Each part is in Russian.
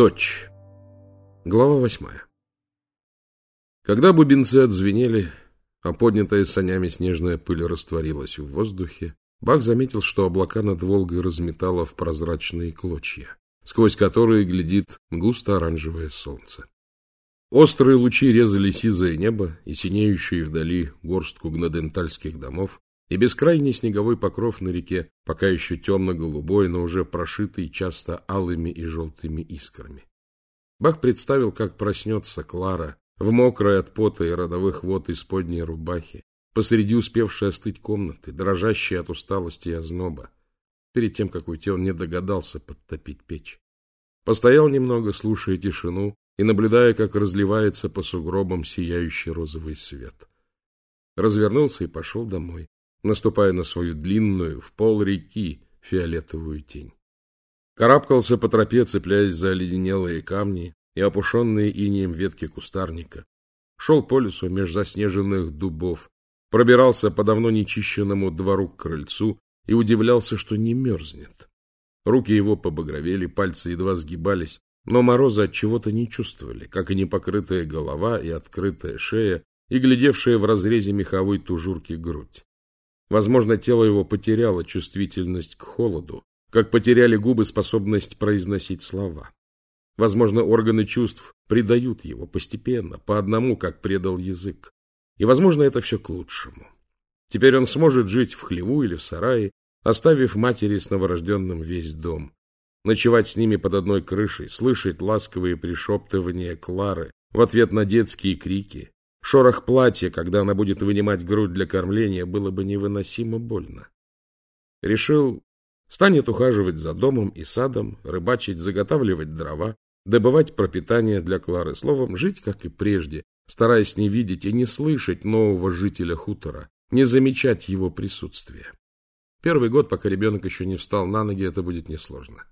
Дочь. Глава восьмая. Когда бубенцы отзвенели, а поднятая санями снежная пыль растворилась в воздухе, Бах заметил, что облака над Волгой разметало в прозрачные клочья, сквозь которые глядит густо-оранжевое солнце. Острые лучи резали сизое небо и синеющие вдали горстку гнадентальских домов, и бескрайний снеговой покров на реке, пока еще темно-голубой, но уже прошитый часто алыми и желтыми искрами. Бах представил, как проснется Клара в мокрой от пота и родовых вод исподней рубахи, посреди успевшей остыть комнаты, дрожащей от усталости и озноба. Перед тем, как уйти, он не догадался подтопить печь. Постоял немного, слушая тишину и наблюдая, как разливается по сугробам сияющий розовый свет. Развернулся и пошел домой наступая на свою длинную, в пол реки, фиолетовую тень. Карабкался по тропе, цепляясь за оледенелые камни и опушенные инеем ветки кустарника. Шел по лесу меж заснеженных дубов, пробирался по давно нечищенному двору к крыльцу и удивлялся, что не мерзнет. Руки его побагровели, пальцы едва сгибались, но мороза от чего-то не чувствовали, как и непокрытая голова и открытая шея, и глядевшая в разрезе меховой тужурки грудь. Возможно, тело его потеряло чувствительность к холоду, как потеряли губы способность произносить слова. Возможно, органы чувств предают его постепенно, по одному, как предал язык. И, возможно, это все к лучшему. Теперь он сможет жить в хлеву или в сарае, оставив матери с новорожденным весь дом. Ночевать с ними под одной крышей, слышать ласковые пришептывания Клары в ответ на детские крики, Шорох платья, когда она будет вынимать грудь для кормления, было бы невыносимо больно. Решил, станет ухаживать за домом и садом, рыбачить, заготавливать дрова, добывать пропитание для Клары, словом, жить, как и прежде, стараясь не видеть и не слышать нового жителя хутора, не замечать его присутствия. Первый год, пока ребенок еще не встал на ноги, это будет несложно.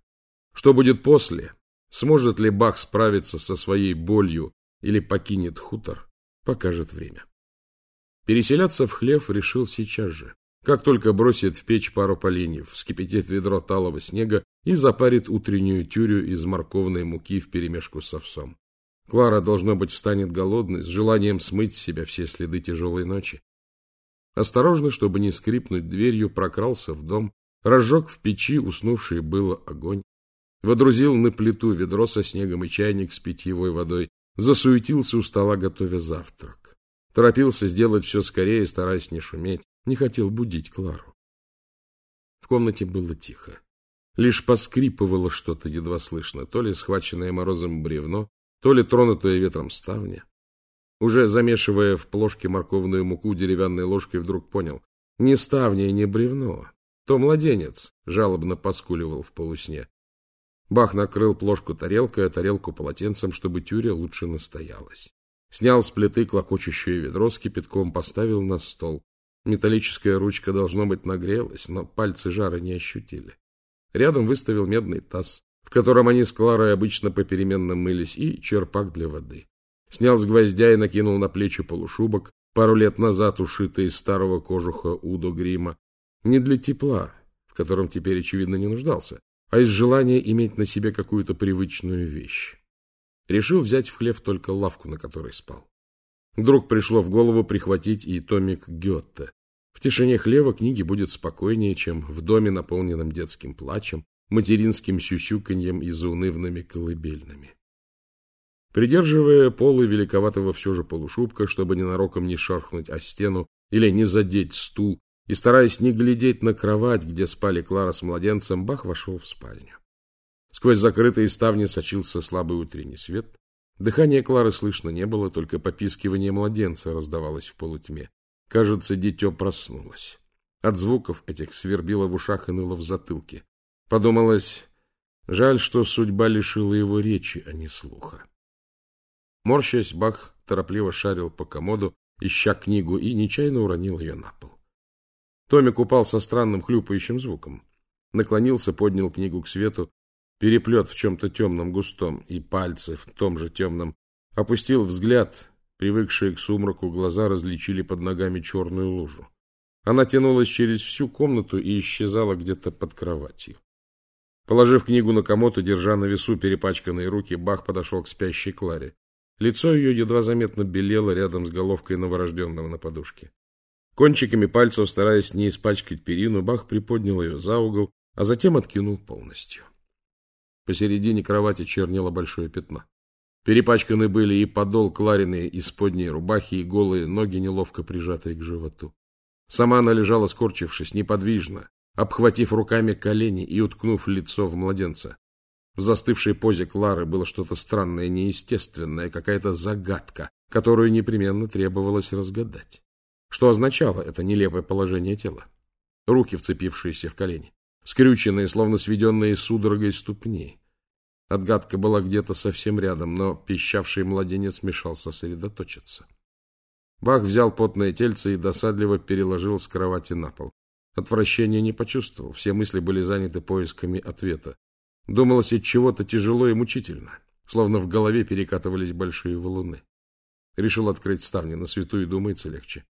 Что будет после? Сможет ли Бах справиться со своей болью или покинет хутор? Покажет время. Переселяться в хлев решил сейчас же. Как только бросит в печь пару поленьев, вскипятит ведро талого снега и запарит утреннюю тюрю из морковной муки вперемешку с овсом. Клара, должно быть, встанет голодной, с желанием смыть с себя все следы тяжелой ночи. Осторожно, чтобы не скрипнуть дверью, прокрался в дом, разжег в печи уснувший было огонь, водрузил на плиту ведро со снегом и чайник с питьевой водой, Засуетился у стола, готовя завтрак. Торопился сделать все скорее, стараясь не шуметь. Не хотел будить Клару. В комнате было тихо. Лишь поскрипывало что-то едва слышно, то ли схваченное морозом бревно, то ли тронутое ветром ставня. Уже замешивая в плошке морковную муку деревянной ложкой, вдруг понял. Не ставня и не бревно. То младенец жалобно поскуливал в полусне. Бах накрыл плошку тарелкой, а тарелку полотенцем, чтобы тюря лучше настоялась. Снял с плиты клокочущее ведро с кипятком, поставил на стол. Металлическая ручка, должно быть, нагрелась, но пальцы жара не ощутили. Рядом выставил медный таз, в котором они с Кларой обычно попеременно мылись, и черпак для воды. Снял с гвоздя и накинул на плечи полушубок, пару лет назад ушитый из старого кожуха Удо Грима. Не для тепла, в котором теперь, очевидно, не нуждался, а из желания иметь на себе какую-то привычную вещь. Решил взять в хлев только лавку, на которой спал. Вдруг пришло в голову прихватить и томик Гетте. В тишине хлева книги будет спокойнее, чем в доме, наполненном детским плачем, материнским сюсюканьем и заунывными колыбельными. Придерживая полы великоватого все же полушубка, чтобы ненароком не шархнуть о стену или не задеть стул, и, стараясь не глядеть на кровать, где спали Клара с младенцем, Бах вошел в спальню. Сквозь закрытые ставни сочился слабый утренний свет. Дыхания Клары слышно не было, только попискивание младенца раздавалось в полутьме. Кажется, дитё проснулось. От звуков этих свербило в ушах и ныло в затылке. Подумалось, жаль, что судьба лишила его речи, а не слуха. Морщась, Бах торопливо шарил по комоду, ища книгу, и нечаянно уронил ее на. Томик упал со странным хлюпающим звуком. Наклонился, поднял книгу к свету, переплет в чем-то темном густом, и пальцы в том же темном. Опустил взгляд, привыкшие к сумраку глаза различили под ногами черную лужу. Она тянулась через всю комнату и исчезала где-то под кроватью. Положив книгу на комод и держа на весу перепачканные руки, Бах подошел к спящей Кларе. Лицо ее едва заметно белело рядом с головкой новорожденного на подушке. Кончиками пальцев, стараясь не испачкать перину, Бах приподнял ее за угол, а затем откинул полностью. Посередине кровати чернело большое пятно. Перепачканы были и подол Клариной исподней рубахи, и голые ноги, неловко прижатые к животу. Сама она лежала, скорчившись, неподвижно, обхватив руками колени и уткнув лицо в младенца. В застывшей позе Клары было что-то странное, неестественное, какая-то загадка, которую непременно требовалось разгадать. Что означало это нелепое положение тела? Руки, вцепившиеся в колени, скрюченные, словно сведенные судорогой ступни. Отгадка была где-то совсем рядом, но пищавший младенец мешал сосредоточиться. Бах взял потное тельце и досадливо переложил с кровати на пол. Отвращения не почувствовал, все мысли были заняты поисками ответа. Думалось от чего-то тяжело и мучительно, словно в голове перекатывались большие валуны. Решил открыть ставни, на свету и думается легче.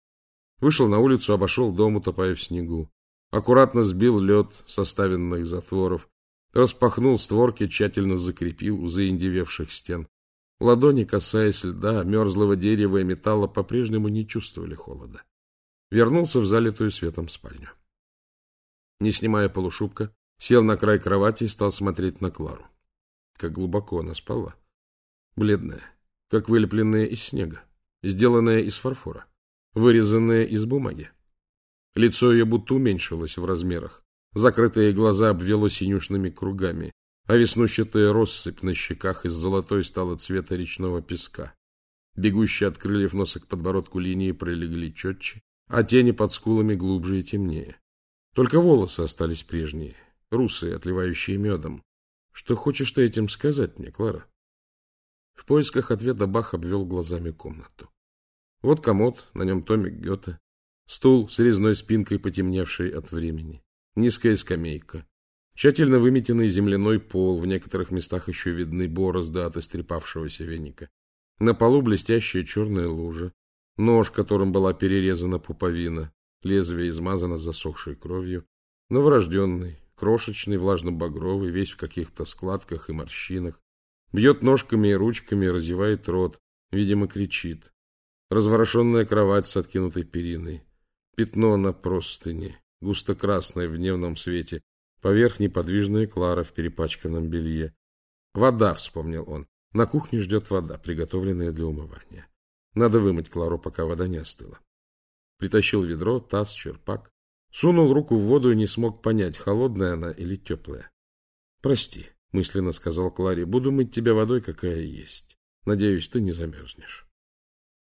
Вышел на улицу, обошел дом, утопая в снегу. Аккуратно сбил лед составленных затворов, Распахнул створки, тщательно закрепил у заиндевевших стен. Ладони, касаясь льда, мерзлого дерева и металла, по-прежнему не чувствовали холода. Вернулся в залитую светом спальню. Не снимая полушубка, сел на край кровати и стал смотреть на Клару. Как глубоко она спала. Бледная, как вылепленная из снега, сделанная из фарфора, вырезанная из бумаги. Лицо ее будто уменьшилось в размерах. Закрытые глаза обвело синюшными кругами, а веснущатая россыпь на щеках из золотой стала цвета речного песка. Бегущие от крыльев носа к подбородку линии пролегли четче, а тени под скулами глубже и темнее. Только волосы остались прежние, русые, отливающие медом. Что хочешь ты этим сказать мне, Клара? В поисках ответа Бах обвел глазами комнату. Вот комод, на нем томик Гёте, стул с резной спинкой, потемневший от времени низкая скамейка, тщательно выметенный земляной пол, в некоторых местах еще видны борозды от истрепавшегося веника. На полу блестящая черная лужа, нож, которым была перерезана пуповина, лезвие измазано засохшей кровью, новорожденный, крошечный, влажно-багровый, весь в каких-то складках и морщинах, бьет ножками и ручками, разевает рот, видимо, кричит. Разворошенная кровать с откинутой периной, пятно на простыне, густо-красная в дневном свете, поверх неподвижная Клара в перепачканном белье. Вода, вспомнил он. На кухне ждет вода, приготовленная для умывания. Надо вымыть Клару, пока вода не остыла. Притащил ведро, таз, черпак. Сунул руку в воду и не смог понять, холодная она или теплая. «Прости», — мысленно сказал Кларе, — «буду мыть тебя водой, какая есть. Надеюсь, ты не замерзнешь».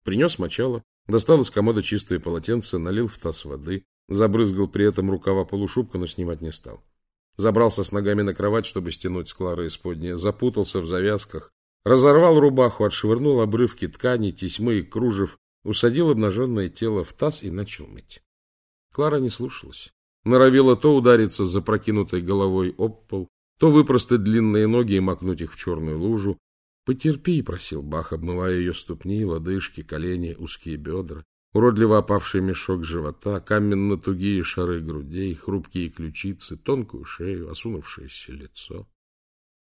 Принес мочало, достал из комода чистое полотенце, налил в таз воды, Забрызгал при этом рукава полушубка, но снимать не стал. Забрался с ногами на кровать, чтобы стянуть с Клары исподнее, запутался в завязках, разорвал рубаху, отшвырнул обрывки ткани, тесьмы и кружев, усадил обнаженное тело в таз и начал мыть. Клара не слушалась. Норовила то удариться за прокинутой головой об пол, то выпростать длинные ноги и макнуть их в черную лужу. «Потерпи», — просил Бах, обмывая ее ступни, лодыжки, колени, узкие бедра уродливо опавший мешок живота, каменно-тугие шары грудей, хрупкие ключицы, тонкую шею, осунувшееся лицо.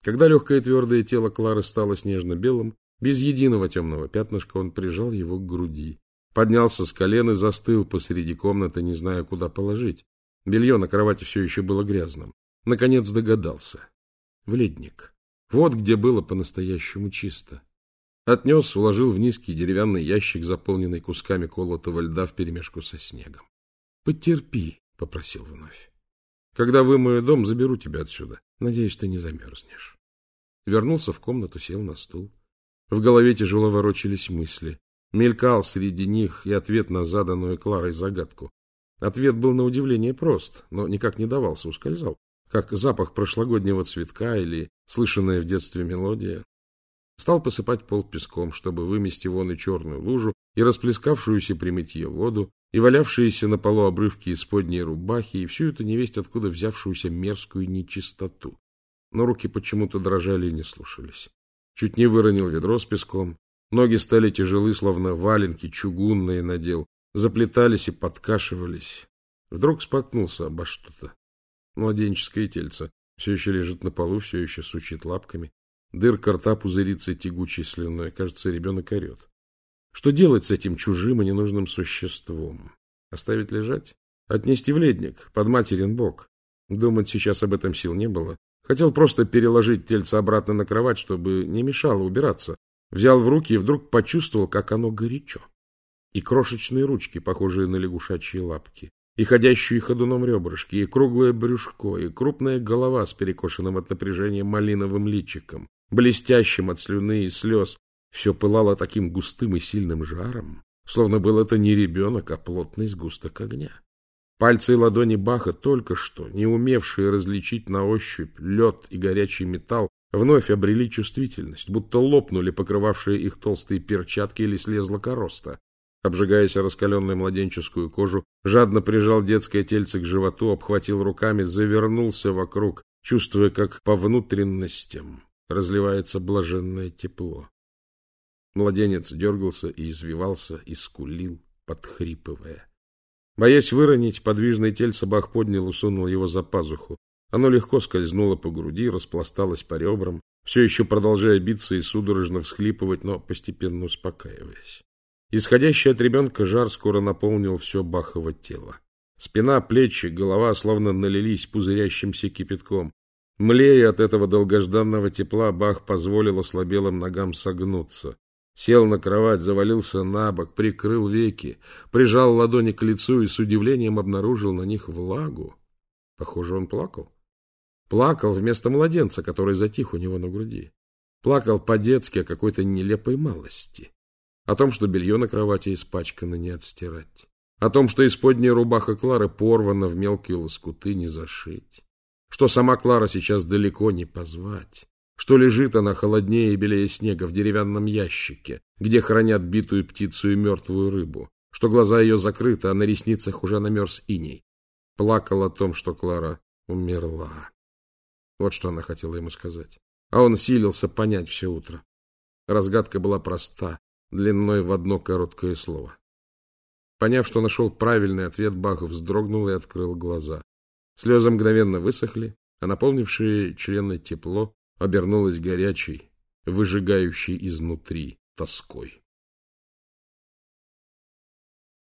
Когда легкое твердое тело Клары стало снежно-белым, без единого темного пятнышка он прижал его к груди, поднялся с колен и застыл посреди комнаты, не зная, куда положить. Белье на кровати все еще было грязным. Наконец догадался. В ледник. Вот где было по-настоящему чисто. Отнес, уложил в низкий деревянный ящик, заполненный кусками колотого льда вперемешку со снегом. — Потерпи, — попросил вновь. — Когда вымою дом, заберу тебя отсюда. Надеюсь, ты не замерзнешь. Вернулся в комнату, сел на стул. В голове тяжело ворочались мысли. Мелькал среди них и ответ на заданную Кларой загадку. Ответ был на удивление прост, но никак не давался, ускользал, как запах прошлогоднего цветка или слышанная в детстве мелодия. Стал посыпать пол песком, чтобы вымести вон и черную лужу, и расплескавшуюся при мытье воду, и валявшиеся на полу обрывки исподней рубахи, и всю эту невесть откуда взявшуюся мерзкую нечистоту. Но руки почему-то дрожали и не слушались. Чуть не выронил ведро с песком. Ноги стали тяжелы, словно валенки чугунные надел, заплетались и подкашивались. Вдруг споткнулся обо что-то. Младенческое тельце. Все еще лежит на полу, все еще сучит лапками. Дырка рта пузырится тягучей слюной. Кажется, ребенок орет. Что делать с этим чужим и ненужным существом? Оставить лежать? Отнести в ледник, под материн бок? Думать сейчас об этом сил не было. Хотел просто переложить тельце обратно на кровать, чтобы не мешало убираться. Взял в руки и вдруг почувствовал, как оно горячо. И крошечные ручки, похожие на лягушачьи лапки, и ходящие ходуном ребрышки, и круглое брюшко, и крупная голова с перекошенным от напряжения малиновым личиком, блестящим от слюны и слез. Все пылало таким густым и сильным жаром, словно был это не ребенок, а плотный сгусток огня. Пальцы и ладони Баха, только что не умевшие различить на ощупь лед и горячий металл, вновь обрели чувствительность, будто лопнули покрывавшие их толстые перчатки или слезла короста. Обжигаясь о раскаленную младенческую кожу, жадно прижал детское тельце к животу, обхватил руками, завернулся вокруг, чувствуя, как по внутренностям разливается блаженное тепло. Младенец дергался и извивался, и скулил, подхрипывая. Боясь выронить, подвижный тельце Бах поднял и сунул его за пазуху. Оно легко скользнуло по груди, распласталось по ребрам, все еще продолжая биться и судорожно всхлипывать, но постепенно успокаиваясь. Исходящий от ребенка жар скоро наполнил все Бахово тело. Спина, плечи, голова словно налились пузырящимся кипятком. Млея от этого долгожданного тепла, Бах позволил ослабелым ногам согнуться. Сел на кровать, завалился на бок, прикрыл веки, прижал ладони к лицу и с удивлением обнаружил на них влагу. Похоже, он плакал. Плакал вместо младенца, который затих у него на груди. Плакал по-детски о какой-то нелепой малости. О том, что белье на кровати испачкано, не отстирать. О том, что исподняя рубаха Клары порвана в мелкие лоскуты, не зашить. Что сама Клара сейчас далеко не позвать что лежит она холоднее и белее снега в деревянном ящике, где хранят битую птицу и мертвую рыбу, что глаза ее закрыты, а на ресницах уже намерз иней. Плакал о том, что Клара умерла. Вот что она хотела ему сказать. А он силился понять все утро. Разгадка была проста, длиной в одно короткое слово. Поняв, что нашел правильный ответ, Бах вздрогнул и открыл глаза. Слезы мгновенно высохли, а наполнившие члены тепло обернулась горячей, выжигающей изнутри тоской.